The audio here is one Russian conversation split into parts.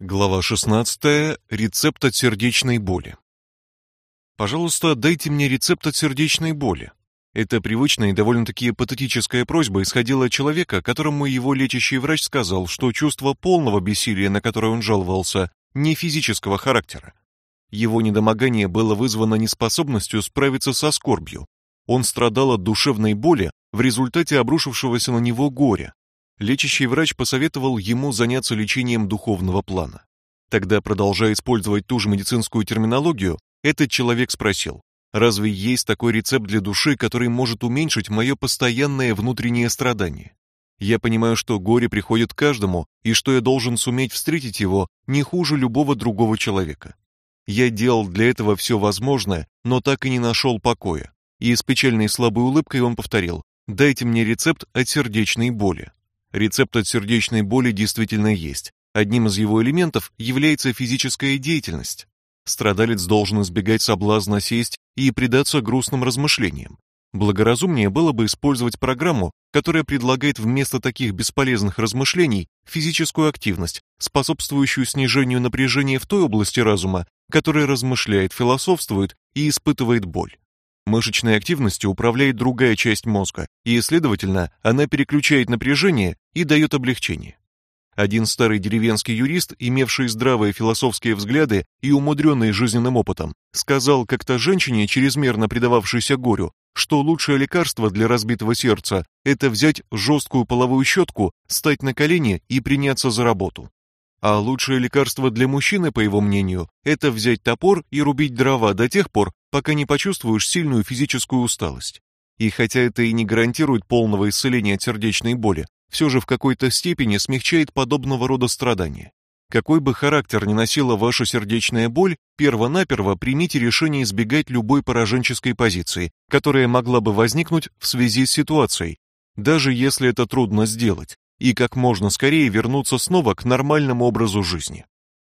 Глава 16. Рецепт от сердечной боли. Пожалуйста, дайте мне рецепт от сердечной боли. Эта привычная и довольно-таки патетическая просьба исходила от человека, которому его лечащий врач сказал, что чувство полного бессилия, на которое он жаловался, не физического характера. Его недомогание было вызвано неспособностью справиться со скорбью. Он страдал от душевной боли в результате обрушившегося на него горя, лечащий врач посоветовал ему заняться лечением духовного плана. Тогда, продолжая использовать ту же медицинскую терминологию, этот человек спросил: "Разве есть такой рецепт для души, который может уменьшить мое постоянное внутреннее страдание? Я понимаю, что горе приходит к каждому, и что я должен суметь встретить его не хуже любого другого человека. Я делал для этого все возможное, но так и не нашел покоя". И с печальной слабой улыбкой он повторил: "Дайте мне рецепт от сердечной боли". Рецепт от сердечной боли действительно есть. Одним из его элементов является физическая деятельность. Страдалец должен избегать соблазна сесть и предаться грустным размышлениям. Благоразумнее было бы использовать программу, которая предлагает вместо таких бесполезных размышлений физическую активность, способствующую снижению напряжения в той области разума, которая размышляет, философствует и испытывает боль. Мышечной активностью управляет другая часть мозга, и, следовательно, она переключает напряжение и дает облегчение. Один старый деревенский юрист, имевший здравые философские взгляды и умудренный жизненным опытом, сказал как-то женщине, чрезмерно предававшейся горю, что лучшее лекарство для разбитого сердца это взять жесткую половую щетку, стать на колени и приняться за работу. А лучшее лекарство для мужчины, по его мнению, это взять топор и рубить дрова до тех пор, пока не почувствуешь сильную физическую усталость. И хотя это и не гарантирует полного исцеления от сердечной боли, все же в какой-то степени смягчает подобного рода страдания. Какой бы характер ни носила ваша сердечная боль, перво-наперво примите решение избегать любой пораженческой позиции, которая могла бы возникнуть в связи с ситуацией, даже если это трудно сделать, и как можно скорее вернуться снова к нормальному образу жизни.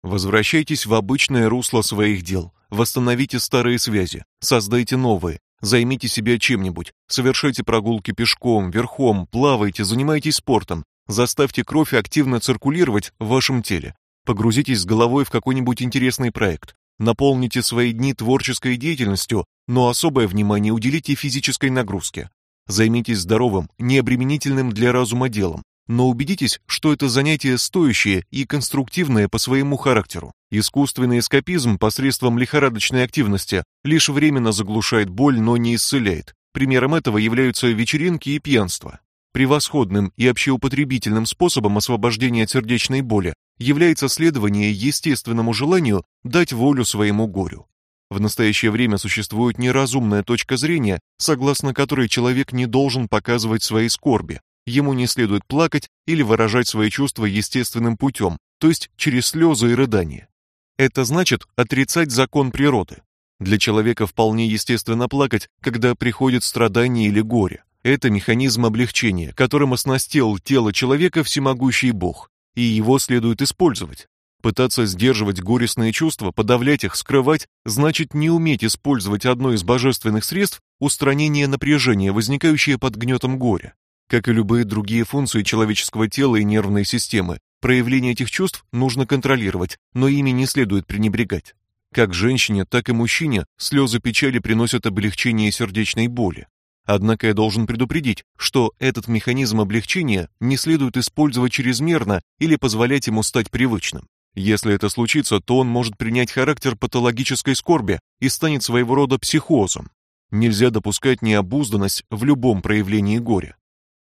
Возвращайтесь в обычное русло своих дел, восстановите старые связи, создайте новые, займите себя чем-нибудь, совершайте прогулки пешком, верхом, плавайте, занимайтесь спортом, заставьте кровь активно циркулировать в вашем теле, погрузитесь с головой в какой-нибудь интересный проект, наполните свои дни творческой деятельностью, но особое внимание уделите физической нагрузке. Займитесь здоровым, необременительным для разума делом, но убедитесь, что это занятие стоящее и конструктивное по своему характеру. Искусственный эскапизм посредством лихорадочной активности лишь временно заглушает боль, но не исцеляет. Примером этого являются вечеринки и пьянство. Превосходным и общеупотребительным способом освобождения от сердечной боли является следование естественному желанию дать волю своему горю. В настоящее время существует неразумная точка зрения, согласно которой человек не должен показывать свои скорби, Ему не следует плакать или выражать свои чувства естественным путем, то есть через слезы и рыдания. Это значит отрицать закон природы. Для человека вполне естественно плакать, когда приходит страдание или горе. Это механизм облегчения, которым оснастил тело человека всемогущий Бог, и его следует использовать. Пытаться сдерживать горестные чувства, подавлять их, скрывать, значит не уметь использовать одно из божественных средств устранения напряжения, возникающее под гнетом горя. Как и любые другие функции человеческого тела и нервной системы, проявление этих чувств нужно контролировать, но ими не следует пренебрегать. Как женщине, так и мужчине слезы печали приносят облегчение сердечной боли. Однако я должен предупредить, что этот механизм облегчения не следует использовать чрезмерно или позволять ему стать привычным. Если это случится, то он может принять характер патологической скорби и станет своего рода психозом. Нельзя допускать необузданность в любом проявлении горя.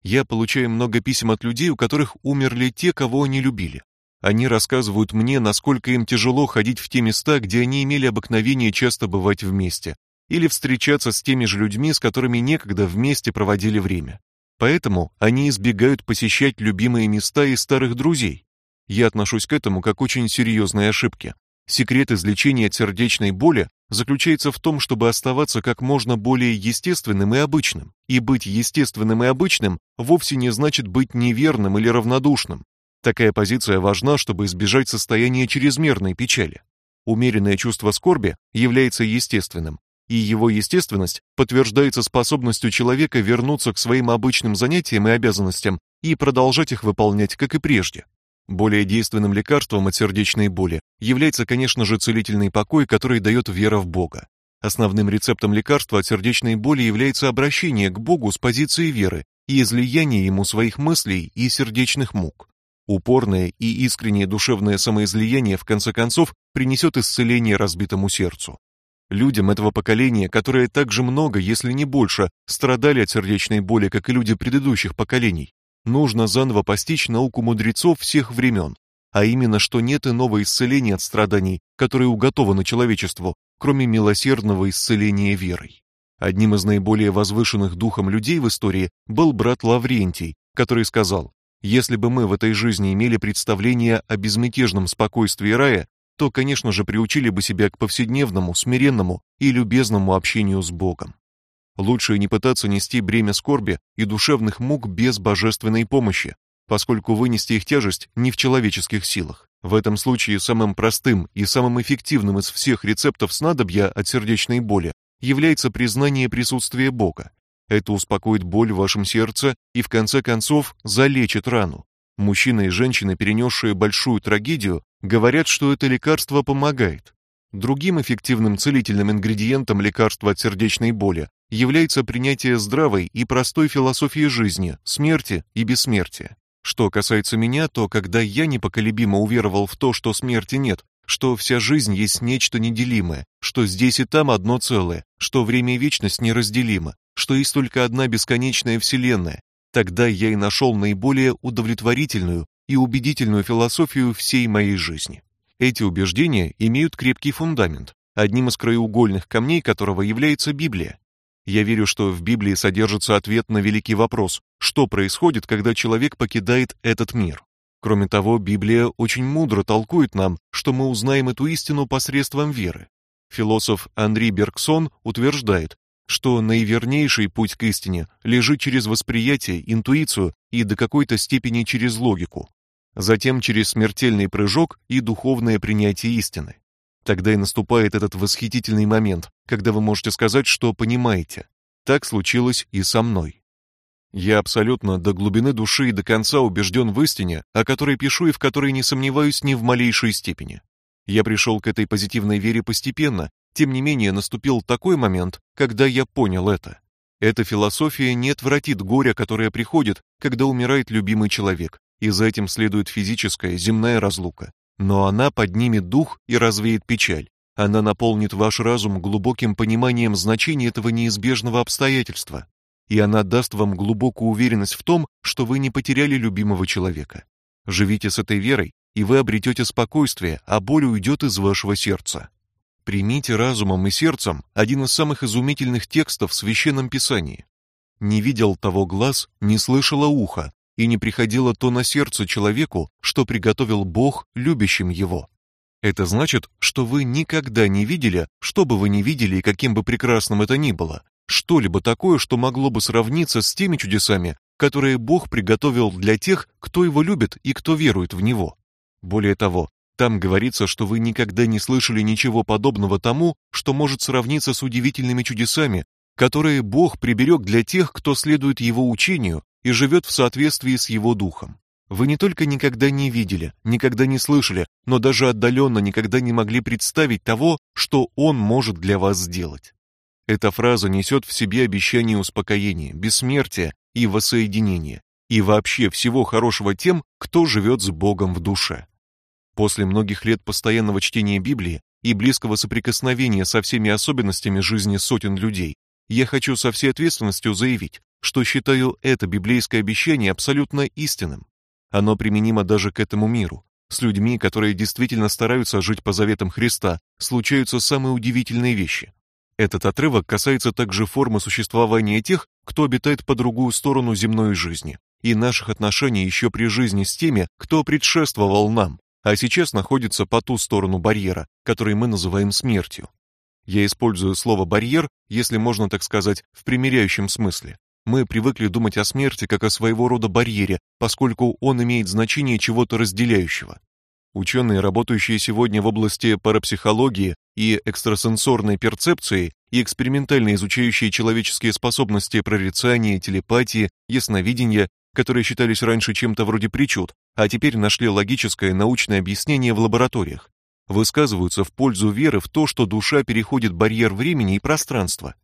Я получаю много писем от людей, у которых умерли те, кого они любили. Они рассказывают мне, насколько им тяжело ходить в те места, где они имели обыкновение часто бывать вместе, или встречаться с теми же людьми, с которыми некогда вместе проводили время. Поэтому они избегают посещать любимые места и старых друзей. Я отношусь к этому как очень серьезной ошибке. Секрет излечения от сердечной боли заключается в том, чтобы оставаться как можно более естественным и обычным. И быть естественным и обычным вовсе не значит быть неверным или равнодушным. Такая позиция важна, чтобы избежать состояния чрезмерной печали. Умеренное чувство скорби является естественным, и его естественность подтверждается способностью человека вернуться к своим обычным занятиям и обязанностям и продолжать их выполнять, как и прежде. Более действенным лекарством от сердечной боли является, конечно же, целительный покой, который дает вера в Бога. Основным рецептом лекарства от сердечной боли является обращение к Богу с позиции веры и излияние ему своих мыслей и сердечных мук. Упорное и искреннее душевное самоизлияние в конце концов принесет исцеление разбитому сердцу. Людям этого поколения, которые так же много, если не больше, страдали от сердечной боли, как и люди предыдущих поколений, нужно заново постичь науку мудрецов всех времен, а именно, что нет иного исцеления от страданий, которое уготовано человечеству, кроме милосердного исцеления верой. Одним из наиболее возвышенных духом людей в истории был брат Лаврентий, который сказал: "Если бы мы в этой жизни имели представление о безмятежном спокойствии рая, то, конечно же, приучили бы себя к повседневному, смиренному и любезному общению с Богом. Лучше не пытаться нести бремя скорби и душевных мук без божественной помощи, поскольку вынести их тяжесть не в человеческих силах. В этом случае самым простым и самым эффективным из всех рецептов снадобья от сердечной боли является признание присутствия Бога. Это успокоит боль в вашем сердце и в конце концов залечит рану. Мужчины и женщины, перенесшие большую трагедию, говорят, что это лекарство помогает. Другим эффективным целительным ингредиентом лекарства от сердечной боли является принятие здравой и простой философии жизни, смерти и бессмертия. Что касается меня, то когда я непоколебимо уверовал в то, что смерти нет, что вся жизнь есть нечто неделимое, что здесь и там одно целое, что время и вечность неразделимы, что есть только одна бесконечная вселенная, тогда я и нашел наиболее удовлетворительную и убедительную философию всей моей жизни. Эти убеждения имеют крепкий фундамент, одним из краеугольных камней которого является Библия. Я верю, что в Библии содержится ответ на великий вопрос: что происходит, когда человек покидает этот мир? Кроме того, Библия очень мудро толкует нам, что мы узнаем эту истину посредством веры. Философ Анри Бергсон утверждает, что наивернейший путь к истине лежит через восприятие, интуицию и до какой-то степени через логику, затем через смертельный прыжок и духовное принятие истины. Тогда и наступает этот восхитительный момент, когда вы можете сказать, что понимаете. Так случилось и со мной. Я абсолютно до глубины души и до конца убежден в истине, о которой пишу и в которой не сомневаюсь ни в малейшей степени. Я пришел к этой позитивной вере постепенно, тем не менее наступил такой момент, когда я понял это. Эта философия не отвратит горя, которое приходит, когда умирает любимый человек, и за этим следует физическая земная разлука. Но она поднимет дух и развеет печаль. Она наполнит ваш разум глубоким пониманием значения этого неизбежного обстоятельства, и она даст вам глубокую уверенность в том, что вы не потеряли любимого человека. Живите с этой верой, и вы обретете спокойствие, а боль уйдет из вашего сердца. Примите разумом и сердцем один из самых изумительных текстов в священном писании. Не видел того глаз, не слышало ухо, и не приходило то на сердце человеку, что приготовил Бог любящим его. Это значит, что вы никогда не видели, что бы вы ни видели и каким бы прекрасным это ни было, что-либо такое, что могло бы сравниться с теми чудесами, которые Бог приготовил для тех, кто его любит и кто верует в него. Более того, там говорится, что вы никогда не слышали ничего подобного тому, что может сравниться с удивительными чудесами, которые Бог приберег для тех, кто следует его учению и живет в соответствии с его духом. Вы не только никогда не видели, никогда не слышали, но даже отдаленно никогда не могли представить того, что он может для вас сделать. Эта фраза несет в себе обещание успокоения, бессмертия и воссоединения, и вообще всего хорошего тем, кто живет с Богом в душе. После многих лет постоянного чтения Библии и близкого соприкосновения со всеми особенностями жизни сотен людей, я хочу со всей ответственностью заявить, что считаю это библейское обещание абсолютно истинным. Оно применимо даже к этому миру. С людьми, которые действительно стараются жить по заветам Христа, случаются самые удивительные вещи. Этот отрывок касается также формы существования тех, кто обитает по другую сторону земной жизни, и наших отношений еще при жизни с теми, кто предшествовал нам, а сейчас находится по ту сторону барьера, который мы называем смертью. Я использую слово барьер, если можно так сказать, в примиряющем смысле. Мы привыкли думать о смерти как о своего рода барьере, поскольку он имеет значение чего-то разделяющего. Ученые, работающие сегодня в области парапсихологии и экстрасенсорной перцепции и экспериментально изучающие человеческие способности прорицания, телепатии, ясновидения, которые считались раньше чем-то вроде причуд, а теперь нашли логическое научное объяснение в лабораториях. Высказываются в пользу веры в то, что душа переходит барьер времени и пространства.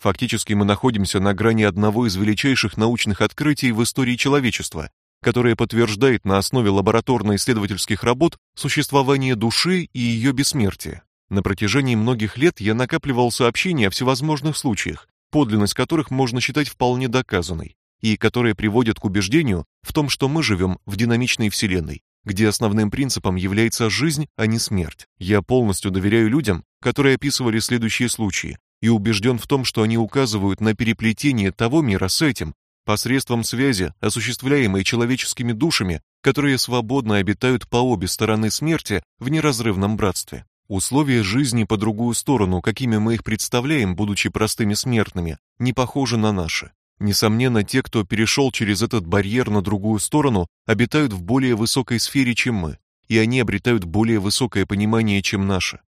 Фактически мы находимся на грани одного из величайших научных открытий в истории человечества, которое подтверждает на основе лабораторно-исследовательских работ существование души и ее бессмертие. На протяжении многих лет я накапливал сообщения о всевозможных случаях, подлинность которых можно считать вполне доказанной, и которые приводят к убеждению в том, что мы живем в динамичной вселенной, где основным принципом является жизнь, а не смерть. Я полностью доверяю людям, которые описывали следующие случаи, и убежден в том, что они указывают на переплетение того мира с этим посредством связи, осуществляемой человеческими душами, которые свободно обитают по обе стороны смерти в неразрывном братстве. Условия жизни по другую сторону, какими мы их представляем, будучи простыми смертными, не похожи на наши. Несомненно, те, кто перешел через этот барьер на другую сторону, обитают в более высокой сфере, чем мы, и они обретают более высокое понимание, чем наше.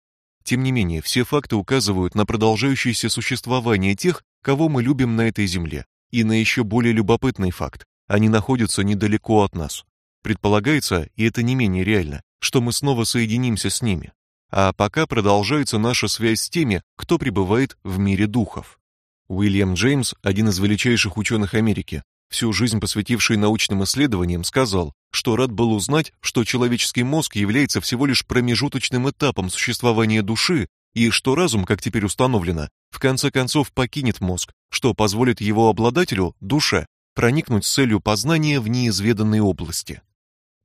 Тем не менее, все факты указывают на продолжающееся существование тех, кого мы любим на этой земле, и на еще более любопытный факт: они находятся недалеко от нас. Предполагается, и это не менее реально, что мы снова соединимся с ними. А пока продолжается наша связь с теми, кто пребывает в мире духов. Уильям Джеймс, один из величайших ученых Америки, всю жизнь посвятивший научным исследованиям, сказал, что рад был узнать, что человеческий мозг является всего лишь промежуточным этапом существования души, и что разум, как теперь установлено, в конце концов покинет мозг, что позволит его обладателю, душе, проникнуть с целью познания в неизведанные области.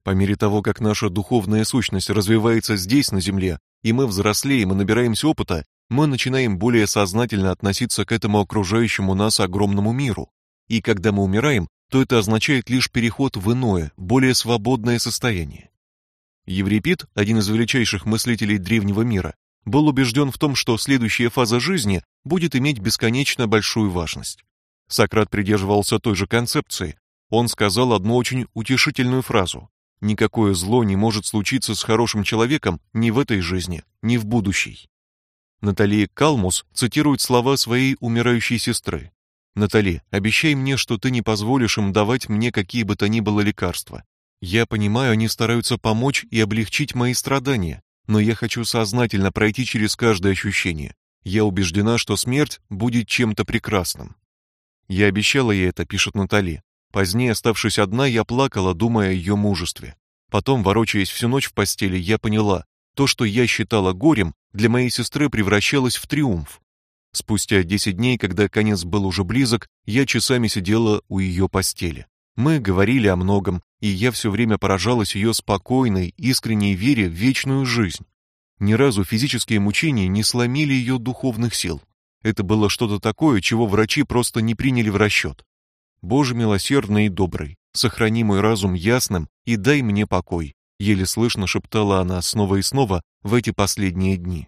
По мере того, как наша духовная сущность развивается здесь, на земле, и мы взрослеем и набираемся опыта, мы начинаем более сознательно относиться к этому окружающему нас огромному миру. И когда мы умираем, то это означает лишь переход в иное, более свободное состояние. Еврипид, один из величайших мыслителей древнего мира, был убежден в том, что следующая фаза жизни будет иметь бесконечно большую важность. Сократ придерживался той же концепции. Он сказал одну очень утешительную фразу: Никакое зло не может случиться с хорошим человеком ни в этой жизни, ни в будущей. Натали Калмус цитирует слова своей умирающей сестры. Натали, обещай мне, что ты не позволишь им давать мне какие бы то ни было лекарства. Я понимаю, они стараются помочь и облегчить мои страдания, но я хочу сознательно пройти через каждое ощущение. Я убеждена, что смерть будет чем-то прекрасным. Я обещала ей это, пишет Натали. Позднее, оставшись одна, я плакала, думая о ее мужестве. Потом, ворочаясь всю ночь в постели, я поняла, то, что я считала горем, для моей сестры превращалось в триумф. Спустя десять дней, когда конец был уже близок, я часами сидела у ее постели. Мы говорили о многом, и я все время поражалась ее спокойной, искренней вере в вечную жизнь. Ни разу физические мучения не сломили ее духовных сил. Это было что-то такое, чего врачи просто не приняли в расчет. Боже милосердный и добрый, сохрани мой разум ясным и дай мне покой, еле слышно шептала она снова и снова в эти последние дни.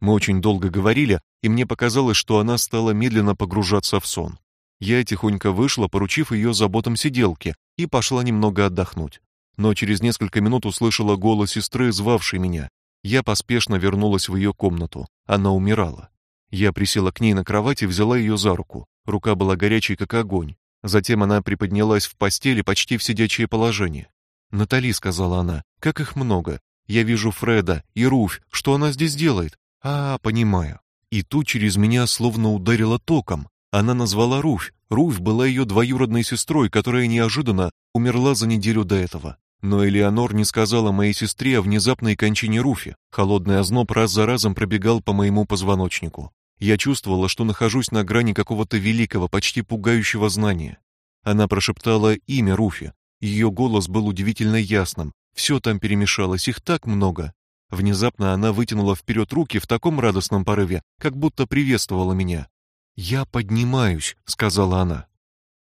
Мы очень долго говорили, и мне показалось, что она стала медленно погружаться в сон. Я тихонько вышла, поручив ее заботам сиделки, и пошла немного отдохнуть. Но через несколько минут услышала голос сестры, звавшей меня. Я поспешно вернулась в ее комнату. Она умирала. Я присела к ней на кровать и взяла ее за руку. Рука была горячей, как огонь. Затем она приподнялась в постели почти в сидячее положение. "Натали", сказала она. "Как их много. Я вижу Фреда и Руфь. Что она здесь делает?" "А, понимаю". И тут через меня словно ударило током. Она назвала Руфь. Руфь была ее двоюродной сестрой, которая неожиданно умерла за неделю до этого. Но Элеонор не сказала моей сестре о внезапной кончине Руфи. Холодный озноб раз за разом пробегал по моему позвоночнику. Я чувствовала, что нахожусь на грани какого-то великого, почти пугающего знания. Она прошептала имя Руфи. Ее голос был удивительно ясным. Все там перемешалось, их так много. Внезапно она вытянула вперед руки в таком радостном порыве, как будто приветствовала меня. "Я поднимаюсь", сказала она.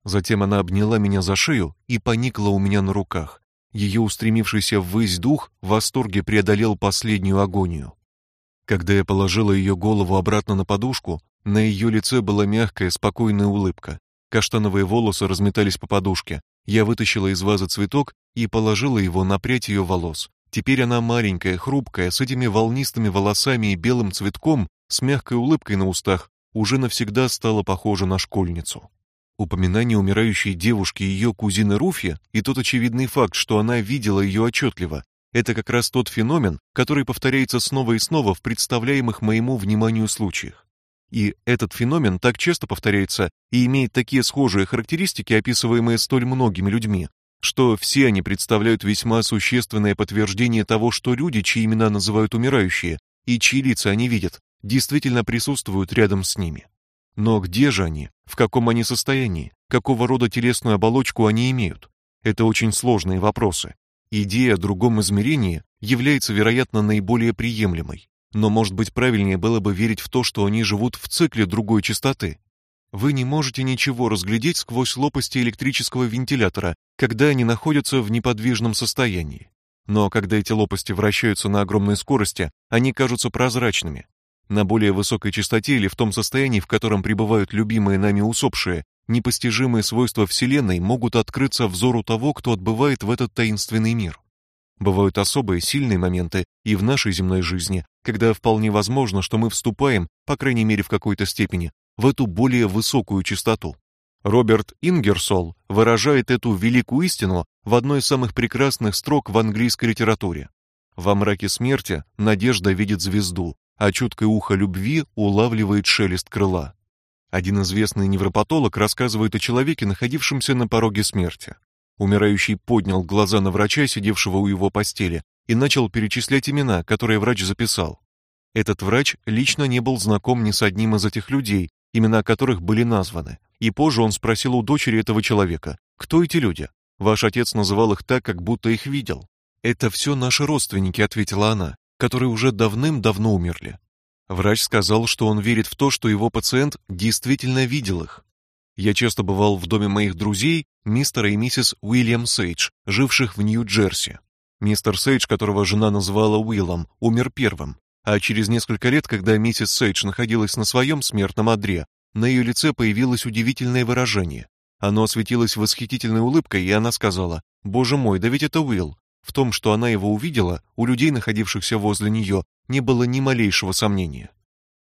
Затем она обняла меня за шею и поникла у меня на руках. Ее устремившийся ввысь дух в восторге преодолел последнюю агонию. Когда я положила ее голову обратно на подушку, на ее лице была мягкая, спокойная улыбка. Каштановые волосы разметались по подушке. Я вытащила из вазы цветок и положила его на прядь ее волос. Теперь она маленькая, хрупкая, с этими волнистыми волосами и белым цветком, с мягкой улыбкой на устах, уже навсегда стала похожа на школьницу. Упоминание умирающей девушки ее кузины Руфи и тот очевидный факт, что она видела ее отчетливо, это как раз тот феномен, который повторяется снова и снова в представляемых моему вниманию случаях. И этот феномен так часто повторяется и имеет такие схожие характеристики, описываемые столь многими людьми, что все они представляют весьма существенное подтверждение того, что люди, чьи имена называют умирающие и чьи лица они видят, действительно присутствуют рядом с ними. Но где же они? В каком они состоянии? Какого рода телесную оболочку они имеют? Это очень сложные вопросы. Идея о другом измерении является, вероятно, наиболее приемлемой, но, может быть, правильнее было бы верить в то, что они живут в цикле другой частоты. Вы не можете ничего разглядеть сквозь лопасти электрического вентилятора, когда они находятся в неподвижном состоянии. Но когда эти лопасти вращаются на огромной скорости, они кажутся прозрачными. На более высокой частоте или в том состоянии, в котором пребывают любимые нами усопшие, непостижимые свойства Вселенной могут открыться взору того, кто отбывает в этот таинственный мир. Бывают особые сильные моменты и в нашей земной жизни, когда вполне возможно, что мы вступаем, по крайней мере в какой-то степени, в эту более высокую частоту. Роберт Ингерсол выражает эту великую истину в одной из самых прекрасных строк в английской литературе. Во мраке смерти надежда видит звезду, а чуткое ухо любви улавливает шелест крыла. Один известный невропатолог рассказывает о человеке, находившемся на пороге смерти. Умирающий поднял глаза на врача, сидевшего у его постели, и начал перечислять имена, которые врач записал. Этот врач лично не был знаком ни с одним из этих людей, имена которых были названы. И позже он спросил у дочери этого человека: "Кто эти люди? Ваш отец называл их так, как будто их видел". "Это все наши родственники", ответила она, "которые уже давным-давно умерли. Врач сказал, что он верит в то, что его пациент действительно видел их. Я часто бывал в доме моих друзей, мистера и миссис Уильям Сейдж, живших в Нью-Джерси. Мистер Сейдж, которого жена называла Уиллом, умер первым, а через несколько лет, когда миссис Сейдж находилась на своем смертном одре, на ее лице появилось удивительное выражение. Оно осветилось восхитительной улыбкой, и она сказала: "Боже мой, да ведь это Уилл". В том, что она его увидела, у людей, находившихся возле нее, не было ни малейшего сомнения.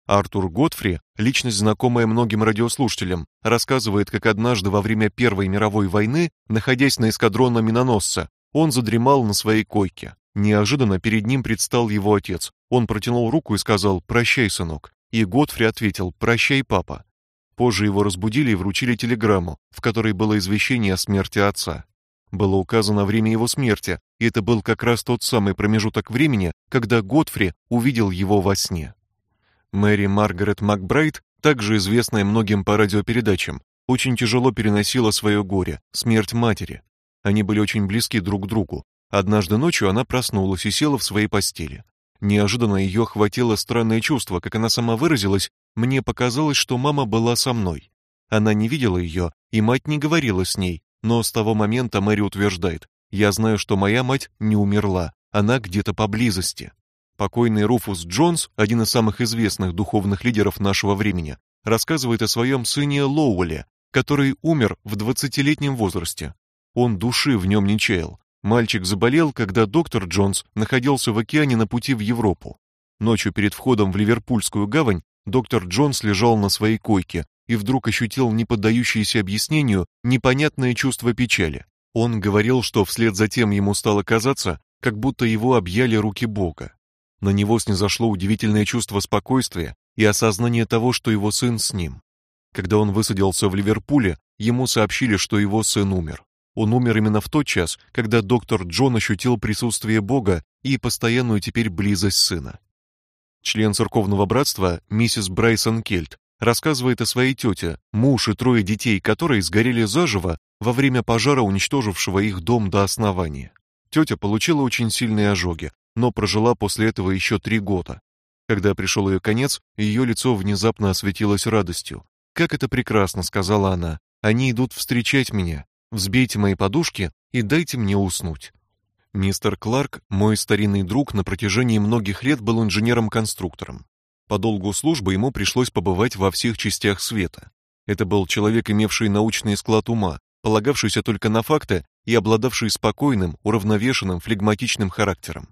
Артур Готфри, личность знакомая многим радиослушателям, рассказывает, как однажды во время Первой мировой войны, находясь на эскадронном миноносце, он задремал на своей койке. Неожиданно перед ним предстал его отец. Он протянул руку и сказал: "Прощай, сынок". И Готфри ответил: "Прощай, папа". Позже его разбудили и вручили телеграмму, в которой было извещение о смерти отца. Было указано время его смерти, и это был как раз тот самый промежуток времени, когда Готфри увидел его во сне. Мэри Маргарет Макбрайт, также известная многим по радиопередачам, очень тяжело переносила свое горе, смерть матери. Они были очень близки друг к другу. Однажды ночью она проснулась и села в своей постели. Неожиданно ее охватило странное чувство, как она сама выразилась, мне показалось, что мама была со мной. Она не видела ее, и мать не говорила с ней, но с того момента Мэри утверждает: "Я знаю, что моя мать не умерла, она где-то поблизости". Покойный Руфус Джонс, один из самых известных духовных лидеров нашего времени, рассказывает о своем сыне Лоуэле, который умер в двадцатилетнем возрасте. Он души в нем не чаял. Мальчик заболел, когда доктор Джонс находился в океане на пути в Европу. Ночью перед входом в Ливерпульскую гавань доктор Джонс лежал на своей койке, и вдруг ощутил неподдающееся объяснению непонятное чувство печали. Он говорил, что вслед за тем ему стало казаться, как будто его объяли руки Бога. На него снизошло удивительное чувство спокойствия и осознание того, что его сын с ним. Когда он высадился в Ливерпуле, ему сообщили, что его сын умер. Он умер именно в тот час, когда доктор Джон ощутил присутствие Бога и постоянную теперь близость сына. Член церковного братства, миссис Брайсон Кельт, рассказывает о своей тете, муж и трое детей, которые сгорели заживо во время пожара, уничтожившего их дом до основания. Тетя получила очень сильные ожоги, но прожила после этого еще три года. Когда пришел ее конец, ее лицо внезапно осветилось радостью. Как это прекрасно, сказала она. Они идут встречать меня. Взбейте мои подушки и дайте мне уснуть. Мистер Кларк, мой старинный друг, на протяжении многих лет был инженером-конструктором. По долгу службы ему пришлось побывать во всех частях света. Это был человек, имевший научный склад ума, полагавшийся только на факты и обладавший спокойным, уравновешенным, флегматичным характером.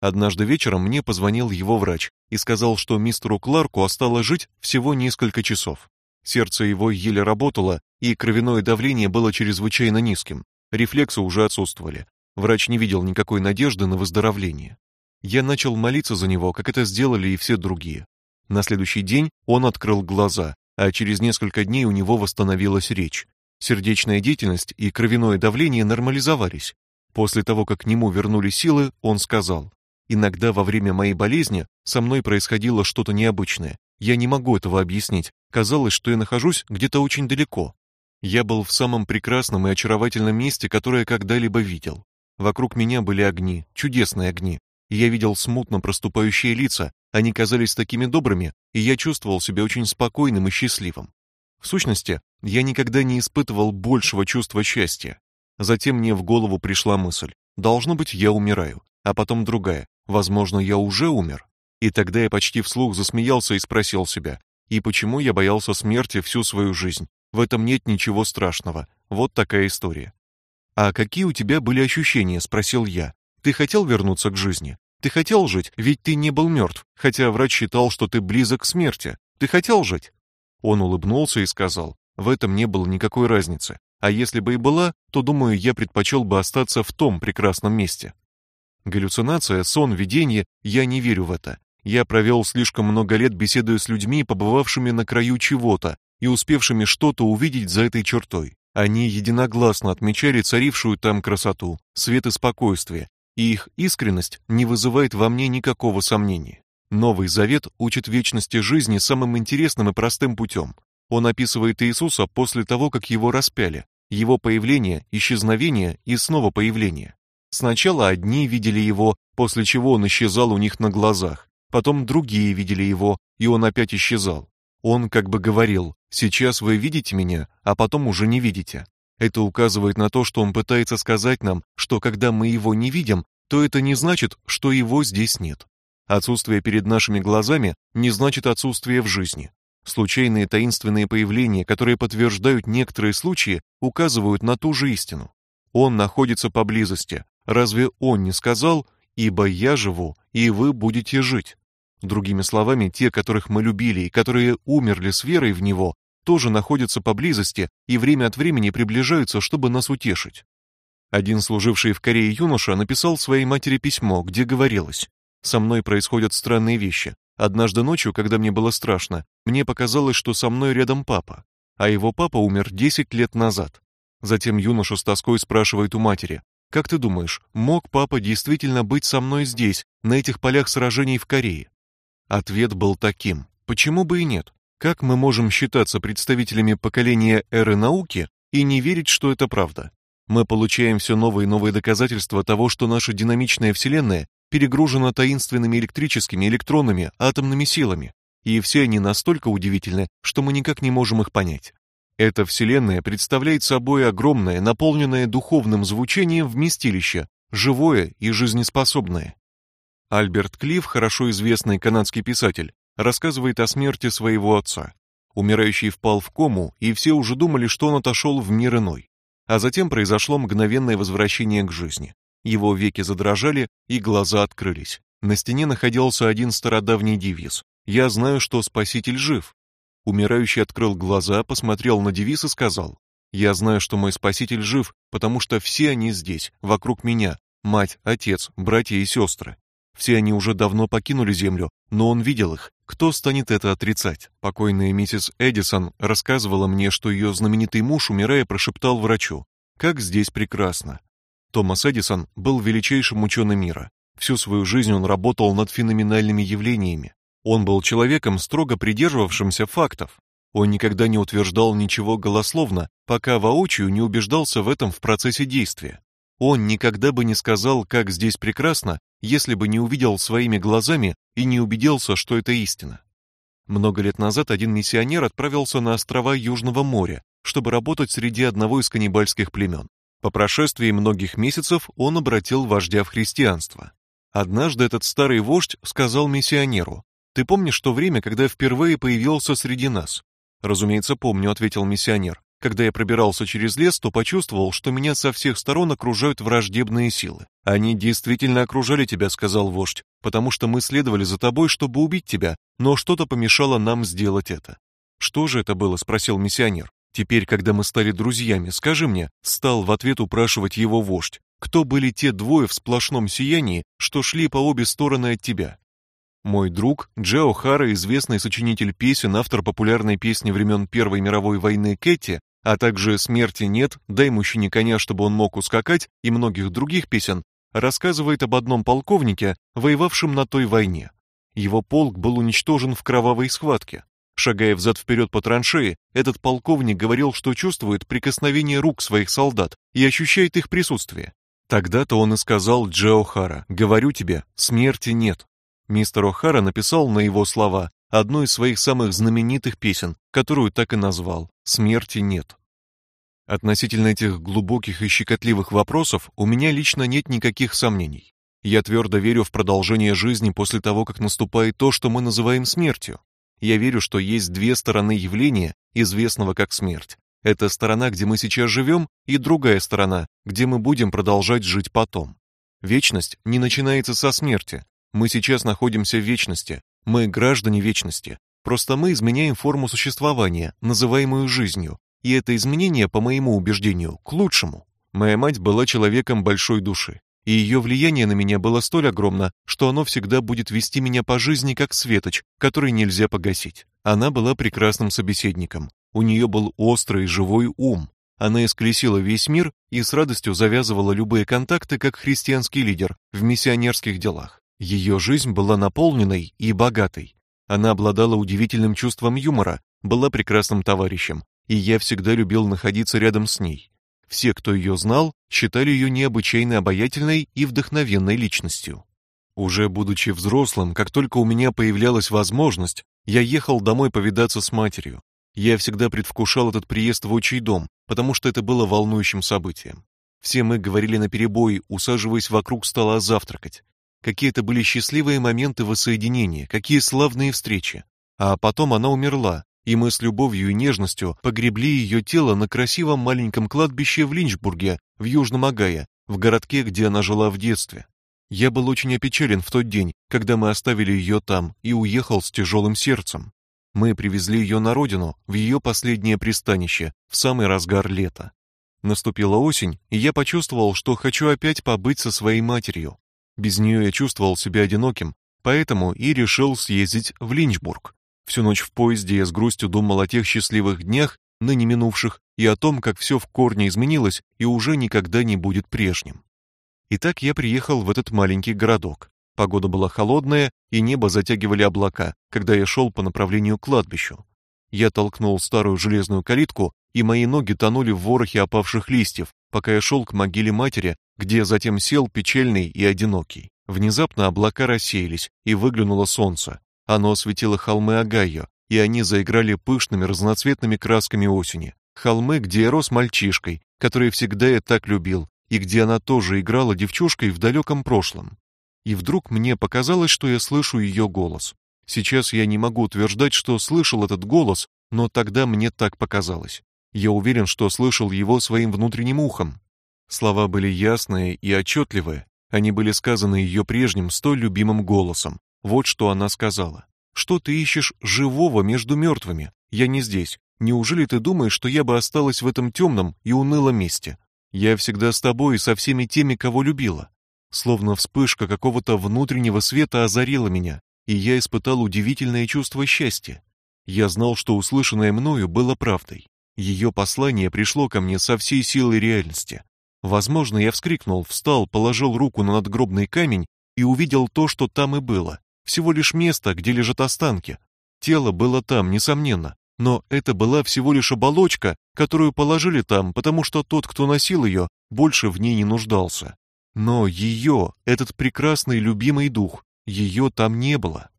Однажды вечером мне позвонил его врач и сказал, что мистеру Кларку осталось жить всего несколько часов. Сердце его еле работало, и кровяное давление было чрезвычайно низким. Рефлексы уже отсутствовали. Врач не видел никакой надежды на выздоровление. Я начал молиться за него, как это сделали и все другие. На следующий день он открыл глаза, а через несколько дней у него восстановилась речь. Сердечная деятельность и кровяное давление нормализовались. После того, как к нему вернули силы, он сказал: "Иногда во время моей болезни со мной происходило что-то необычное. Я не могу этого объяснить. Казалось, что я нахожусь где-то очень далеко. Я был в самом прекрасном и очаровательном месте, которое когда-либо видел. Вокруг меня были огни, чудесные огни. И я видел смутно проступающие лица, они казались такими добрыми, и я чувствовал себя очень спокойным и счастливым. В сущности, я никогда не испытывал большего чувства счастья. Затем мне в голову пришла мысль: должно быть, я умираю, а потом другая: возможно, я уже умер. И тогда я почти вслух засмеялся и спросил себя: и почему я боялся смерти всю свою жизнь? В этом нет ничего страшного. Вот такая история. А какие у тебя были ощущения, спросил я. Ты хотел вернуться к жизни? Ты хотел жить, ведь ты не был мертв, хотя врач считал, что ты близок к смерти. Ты хотел жить? Он улыбнулся и сказал: "В этом не было никакой разницы. А если бы и была, то, думаю, я предпочел бы остаться в том прекрасном месте". Галлюцинация, сон, видение я не верю в это. Я провел слишком много лет беседуя с людьми, побывавшими на краю чего-то и успевшими что-то увидеть за этой чертой. Они единогласно отмечали царившую там красоту, свет и спокойствие, и их искренность не вызывает во мне никакого сомнения. Новый Завет учит вечности жизни самым интересным и простым путем. Он описывает Иисуса после того, как его распяли, его появление, исчезновение и снова появление. Сначала одни видели его, после чего он исчезал у них на глазах, потом другие видели его, и он опять исчезал. Он как бы говорил: "Сейчас вы видите меня, а потом уже не видите". Это указывает на то, что он пытается сказать нам, что когда мы его не видим, то это не значит, что его здесь нет. Отсутствие перед нашими глазами не значит отсутствие в жизни. Случайные таинственные появления, которые подтверждают некоторые случаи, указывают на ту же истину. Он находится поблизости. Разве он не сказал: "Ибо я живу, и вы будете жить"? Другими словами, те, которых мы любили и которые умерли с верой в него, тоже находятся поблизости и время от времени приближаются, чтобы нас утешить. Один служивший в Корее юноша написал своей матери письмо, где говорилось: "Со мной происходят странные вещи. Однажды ночью, когда мне было страшно, мне показалось, что со мной рядом папа, а его папа умер 10 лет назад". Затем юноша с тоской спрашивает у матери: "Как ты думаешь, мог папа действительно быть со мной здесь, на этих полях сражений в Корее?" Ответ был таким: почему бы и нет? Как мы можем считаться представителями поколения эры науки и не верить, что это правда? Мы получаем все новые и новые доказательства того, что наша динамичная вселенная перегружена таинственными электрическими, электронными, атомными силами, и все они настолько удивительны, что мы никак не можем их понять. Эта вселенная представляет собой огромное, наполненное духовным звучением вместилище, живое и жизнеспособное. Альберт Клифф, хорошо известный канадский писатель, рассказывает о смерти своего отца. Умирающий впал в кому, и все уже думали, что он отошел в мир иной. А затем произошло мгновенное возвращение к жизни. Его веки задрожали, и глаза открылись. На стене находился один стародавний девиз: "Я знаю, что Спаситель жив". Умирающий открыл глаза, посмотрел на девиз и сказал: "Я знаю, что мой Спаситель жив, потому что все они здесь, вокруг меня: мать, отец, братья и сестры. Все они уже давно покинули Землю, но он видел их. Кто станет это отрицать? Покойная миссис Эдисон рассказывала мне, что ее знаменитый муж, умирая, прошептал врачу: "Как здесь прекрасно". Томас Эдисон был величайшим ученым мира. Всю свою жизнь он работал над феноменальными явлениями. Он был человеком, строго придерживавшимся фактов. Он никогда не утверждал ничего голословно, пока воочию не убеждался в этом в процессе действия. Он никогда бы не сказал, как здесь прекрасно, если бы не увидел своими глазами и не убедился, что это истина. Много лет назад один миссионер отправился на острова Южного моря, чтобы работать среди одного из каннибальских племен. По прошествии многих месяцев он обратил вождя в христианство. Однажды этот старый вождь сказал миссионеру: "Ты помнишь то время, когда впервые появился среди нас?" "Разумеется, помню", ответил миссионер. Когда я пробирался через лес, то почувствовал, что меня со всех сторон окружают враждебные силы. Они действительно окружали тебя, сказал вождь, потому что мы следовали за тобой, чтобы убить тебя, но что-то помешало нам сделать это. Что же это было, спросил миссионер. Теперь, когда мы стали друзьями, скажи мне, стал в ответ упрашивать его вождь. Кто были те двое в сплошном сиянии, что шли по обе стороны от тебя? Мой друг Джо Хара, известный сочинитель песен, автор популярной песни времен Первой мировой войны Кэти, а также «Смерти нет», «Дай мужчине коня, чтобы он мог ускакать» и многих других песен, рассказывает об одном полковнике, воевавшем на той войне. Его полк был уничтожен в кровавой схватке. Шагая взад-вперед по траншеи, этот полковник говорил, что чувствует прикосновение рук своих солдат и ощущает их присутствие. Тогда-то он и сказал Джо Хара: "Говорю тебе, смерти нет". Мистер О'Хара написал на его слова одну из своих самых знаменитых песен, которую так и назвал «Смерти нет». Относительно этих глубоких и щекотливых вопросов у меня лично нет никаких сомнений. Я твердо верю в продолжение жизни после того, как наступает то, что мы называем смертью. Я верю, что есть две стороны явления, известного как смерть. Это сторона, где мы сейчас живем, и другая сторона, где мы будем продолжать жить потом. Вечность не начинается со смерти, мы сейчас находимся в вечности. Мы граждане вечности. Просто мы изменяем форму существования, называемую жизнью. И это изменение, по моему убеждению, к лучшему. Моя мать была человеком большой души, и ее влияние на меня было столь огромно, что оно всегда будет вести меня по жизни как светоч, который нельзя погасить. Она была прекрасным собеседником. У нее был острый живой ум. Она исколесила весь мир и с радостью завязывала любые контакты как христианский лидер в миссионерских делах. Ее жизнь была наполненной и богатой. Она обладала удивительным чувством юмора, была прекрасным товарищем, и я всегда любил находиться рядом с ней. Все, кто ее знал, считали ее необычайно обаятельной и вдохновенной личностью. Уже будучи взрослым, как только у меня появлялась возможность, я ехал домой повидаться с матерью. Я всегда предвкушал этот приезд в отчий дом, потому что это было волнующим событием. Все мы говорили наперебой, усаживаясь вокруг стола завтракать. Какие это были счастливые моменты воссоединения, какие славные встречи. А потом она умерла, и мы с любовью и нежностью погребли ее тело на красивом маленьком кладбище в Линчбурге, в Южном Огайо, в городке, где она жила в детстве. Я был очень опечален в тот день, когда мы оставили ее там и уехал с тяжелым сердцем. Мы привезли ее на родину, в ее последнее пристанище, в самый разгар лета. Наступила осень, и я почувствовал, что хочу опять побыть со своей матерью. Без нее я чувствовал себя одиноким, поэтому и решил съездить в Линчбург. Всю ночь в поезде я с грустью думал о тех счастливых днях, ныне минувших, и о том, как все в корне изменилось и уже никогда не будет прежним. Итак, я приехал в этот маленький городок. Погода была холодная, и небо затягивали облака, когда я шел по направлению к кладбищу. Я толкнул старую железную калитку, и мои ноги тонули в ворохе опавших листьев, пока я шел к могиле матери, где затем сел печальный и одинокий. Внезапно облака рассеялись, и выглянуло солнце. Оно осветило холмы Агайо, и они заиграли пышными разноцветными красками осени. Холмы, где я рос мальчишкой, который всегда я так любил, и где она тоже играла девчушкой в далеком прошлом. И вдруг мне показалось, что я слышу ее голос. Сейчас я не могу утверждать, что слышал этот голос, но тогда мне так показалось. Я уверен, что слышал его своим внутренним ухом. Слова были ясные и отчетливые. Они были сказаны ее прежним столь любимым голосом. Вот что она сказала: "Что ты ищешь живого между мертвыми? Я не здесь. Неужели ты думаешь, что я бы осталась в этом темном и унылом месте? Я всегда с тобой и со всеми теми, кого любила". Словно вспышка какого-то внутреннего света озарила меня, и я испытал удивительное чувство счастья. Я знал, что услышанное мною было правдой. Ее послание пришло ко мне со всей силой реальности. Возможно, я вскрикнул, встал, положил руку на надгробный камень и увидел то, что там и было. Всего лишь место, где лежат останки. Тело было там, несомненно, но это была всего лишь оболочка, которую положили там, потому что тот, кто носил ее, больше в ней не нуждался. Но ее, этот прекрасный любимый дух, ее там не было.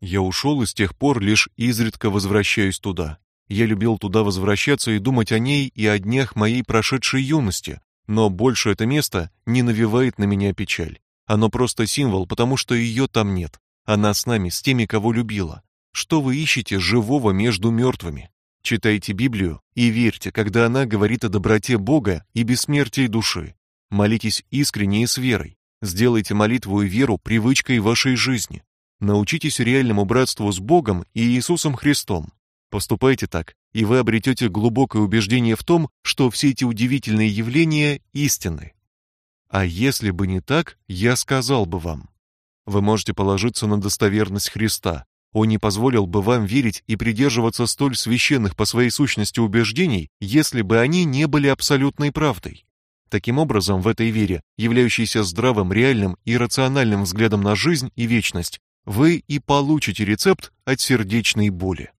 Я ушел и с тех пор лишь изредка возвращаюсь туда. Я любил туда возвращаться и думать о ней и о днях моей прошедшей юности, но больше это место не навевает на меня печаль. Оно просто символ, потому что ее там нет. Она с нами, с теми, кого любила. Что вы ищете живого между мертвыми? Читайте Библию и верьте, когда она говорит о доброте Бога и бессмертии души. Молитесь искренне и с верой. Сделайте молитву и веру привычкой вашей жизни. Научитесь реальному братству с Богом и Иисусом Христом. Поступайте так, и вы обретете глубокое убеждение в том, что все эти удивительные явления истинны. А если бы не так, я сказал бы вам. Вы можете положиться на достоверность Христа. Он не позволил бы вам верить и придерживаться столь священных по своей сущности убеждений, если бы они не были абсолютной правдой. Таким образом, в этой вере, являющейся здравым, реальным и рациональным взглядом на жизнь и вечность, вы и получите рецепт от сердечной боли.